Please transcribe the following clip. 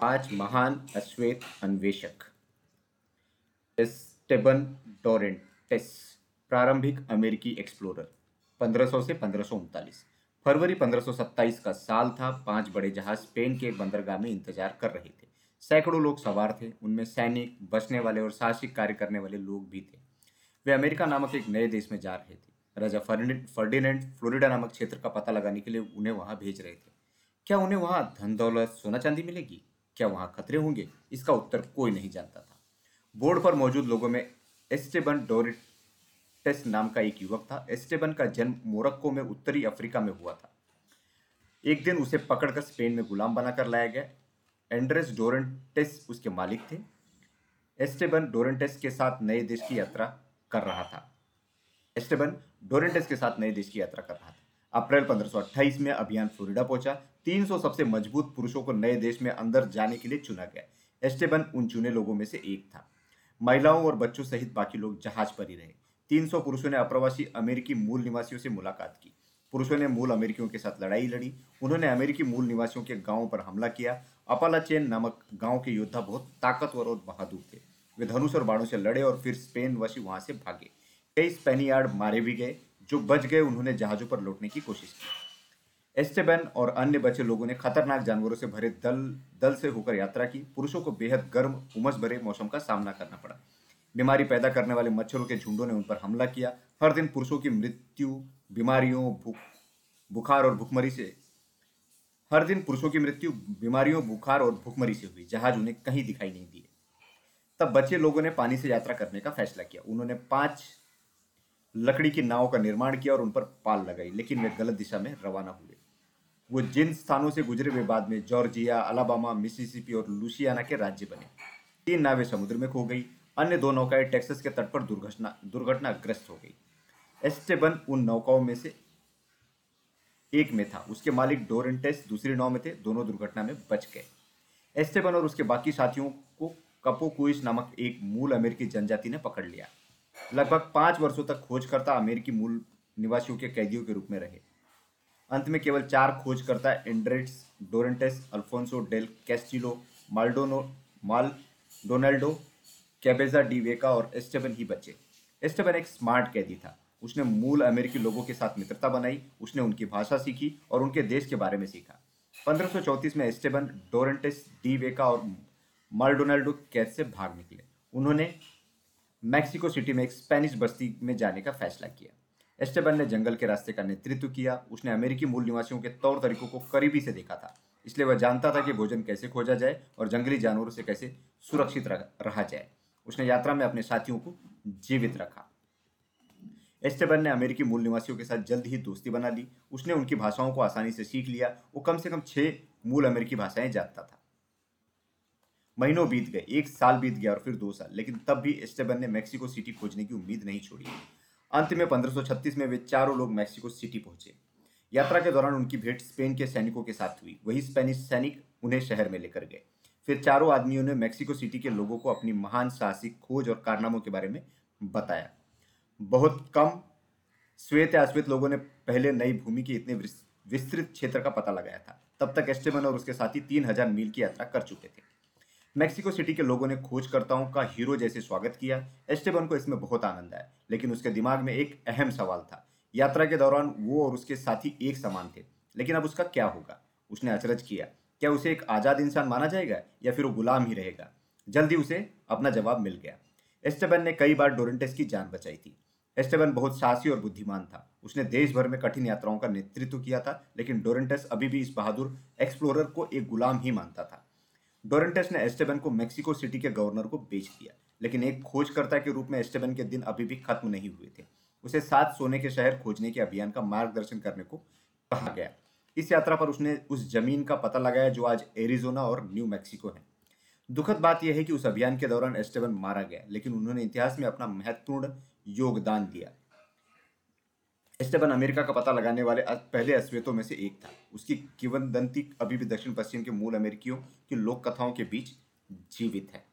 पाँच महान अश्वेत अन्वेषक Esteban Dorantes, प्रारंभिक अमेरिकी एक्सप्लोरर 1500 से पंद्रह फरवरी 1527 का साल था, पाँच बड़े जहाज़ स्पेन के बंदरगाह में इंतज़ार कर रहे थे। सैकड़ों लोग सवार थे, उनमें सैनिक बचने वाले और साहसिक कार्य करने वाले लोग भी थे। वे अमेरिका नामक एक नए देश में जा रहे थे। राजा फर्डिनेंड, फ्लोरिडा नामक क्षेत्र का पता लगाने के लिए उन्हें वहाँ भेज रहे थे। क्या उन्हें वहाँ धन दौलत सोना चांदी मिलेगी? क्या वहाँ खतरे होंगे? इसका उत्तर कोई नहीं जानता था। बोर्ड पर मौजूद लोगों में एस्टेबन डोरिटेस नाम का एक युवक था। एस्टेबन का जन्म मोरक्को में उत्तरी अफ्रीका में हुआ था। एक दिन उसे पकड़कर स्पेन में गुलाम बनाकर लाया गया। एंड्रेस डोरेंटेस उसके मालिक थे। एस्टेबन डोरेंटेस के साथ नए देश की यात्रा कर रहा था। एस्टेबन डोरेंटेस के साथ नए देश की यात्रा कर रहा था। अप्रैल 1528 में अभियान फ्लोरिडा पहुँचा। 300 सबसे मज़बूत पुरुषों को नए देश में अंदर जाने के लिए चुना गया। एस्टेबन उन चुने लोगों में से एक था। महिलाओं और बच्चों सहित बाकी लोग जहाज़ पर ही रहे। 300 पुरुषों ने अप्रवासी अमेरिकी मूल निवासियों से मुलाकात की। पुरुषों ने मूल अमेरिकियों के साथ लड़ाई लड़ी। उन्होंने अमेरिकी मूल निवासियों के गाँवों पर हमला किया। अपालाचेन नामक गाँव के योद्धा बहुत ताकतवर और बहादुर थे। वे धनुष और बाणों से लड़े और फिर स्पेन वशी वहाँ से भागे। कई स्पेनियार्ड मारे भी गए। जो बच गए, उन्होंने जहाजों पर लौटने की कोशिश की। एस्टेबन और अन्य बचे लोगों ने खतरनाक जानवरों से भरे दल दल से होकर यात्रा की। पुरुषों को बेहद गर्म, उमस भरे मौसम का सामना करना पड़ा। बीमारी पैदा करने वाले मच्छरों के झुंडों ने उन पर हमला किया। हर दिन पुरुषों की मृत्यु, बीमारियों बुखार और भुखमरी से, हर दिन पुरुषों की मृत्यु, बीमारियों, बुखार और भुखमरी से हुई। जहाज़ उन्हें कहीं दिखाई नहीं दिए। तब बचे लोगों ने पानी से यात्रा करने का फैसला किया। उन्होंने पाँच लकड़ी की नाव का निर्माण किया और उन पर पाल लगाई, लेकिन वे गलत दिशा में रवाना हुए। वो जिन स्थानों से गुजरे वे बाद में जॉर्जिया, अलाबामा, मिसिसिपी और लुसियाना के राज्य बने। तीन नावें समुद्र में खो गई। अन्य दो नौकाएँ टेक्सास के तट पर दुर्घटना, दुर्घटनाग्रस्त हो गई। एस्टेबन उन नौकाओं में से एक में था। उसके मालिक डोरेंटेस दूसरी नाव में थे। दोनों दुर्घटना में बच गए। एस्टेबन और उसके बाकी साथियों को कपोकुइस नामक एक मूल अमेरिकी जनजाति ने पकड़ लिया। लगभग पाँच वर्षों तक खोजकर्ता अमेरिकी मूल निवासियों के कैदियों के रूप में रहे। अंत में केवल चार खोजकर्ता Andres Dorantes, Alfonso del Castillo, Maldonado, Maldonado, Cabeza de Vaca और एस्टेबन ही बचे। एस्टेबन एक स्मार्ट कैदी था। उसने मूल अमेरिकी लोगों के साथ मित्रता बनाई, उसने उनकी भाषा सीखी और उनके देश के बारे में सीखा। 1534 में एस्टेबन डोरेंटेस, डी वेका और माल्डोनाल्डो कैद से भाग निकले। उन्होंने मैक्सिको सिटी में एक स्पेनिश बस्ती में जाने का फैसला किया। एस्टेबन ने जंगल के रास्ते का नेतृत्व किया। उसने अमेरिकी मूल निवासियों के तौर तरीकों को करीबी से देखा था। इसलिए वह जानता था कि भोजन कैसे खोजा जाए और जंगली जानवरों से कैसे सुरक्षित रहा जाए। उसने यात्रा में अपने साथियों को जीवित रखा। एस्टेबन ने अमेरिकी मूल निवासियों के साथ जल्द ही दोस्ती बना ली। उसने उनकी भाषाओं को आसानी से सीख लिया। वो कम से कम छः मूल अमेरिकी भाषाएँ जानता था। महीनों बीत गए, एक साल बीत गया और फिर दो साल। लेकिन तब भी एस्टेबन ने मैक्सिको सिटी खोजने की उम्मीद नहीं छोड़ी। अंत में 1536 में वे चारों लोग मैक्सिको सिटी पहुँचे। यात्रा के दौरान उनकी भेंट स्पेन के सैनिकों के साथ हुई। वही स्पेनिश सैनिक उन्हें शहर में लेकर गए। फिर चारों आदमियों ने मैक्सिको सिटी के लोगों को अपनी महान साहसिक खोज और कारनामों के बारे में बताया। बहुत कम श्वेत या अश्वेत लोगों ने पहले नई भूमि के इतने विस्तृत क्षेत्र का पता लगाया था। तब तक एस्टेबन और उसके साथी तीन हज़ार मील की यात्रा कर चुके थे। मैक्सिको सिटी के लोगों ने खोजकर्ताओं का हीरो जैसे स्वागत किया। एस्टेबन को इसमें बहुत आनंद आया, लेकिन उसके दिमाग में एक अहम सवाल था। यात्रा के दौरान वो और उसके साथी एक समान थे, लेकिन अब उसका क्या होगा? उसने अचरज किया। क्या उसे एक आज़ाद इंसान माना जाएगा या फिर वो गुलाम ही रहेगा? जल्दी उसे अपना जवाब मिल गया। एस्टेबन ने कई बार डोरेंटेस की जान बचाई थी। एस्टेबन बहुत साहसी और बुद्धिमान था। उसने देश भर में कठिन यात्राओं का नेतृत्व किया था, लेकिन डोरेंटेस अभी भी इस बहादुर एक्सप्लोरर को एक गुलाम ही मानता था। डोरेंटेस ने एस्टेबन को मेक्सिको सिटी के गवर्नर को बेच दिया, लेकिन एक खोजकर्ता के रूप में एस्टेबन के दिन अभी भी खत्म नहीं हुए थे। उसे सात सोने के शहर खोजने के अभियान का मार्गदर्शन करने को कहा गया। इस यात्रा पर उसने उस ज़मीन का पता लगाया जो आज एरिजोना और न्यू मैक्सिको है। दुखद बात यह है कि उस अभियान के दौरान एस्टेबन मारा गया, लेकिन उन्होंने इतिहास में अपना महत्वपूर्ण योगदान दिया। एस्टेबन अमेरिका का पता लगाने वाले पहले अश्वेतों में से एक था। उसकी किवनदंती अभी भी दक्षिण पश्चिम के मूल अमेरिकियों की लोक कथाओं के बीच जीवित है।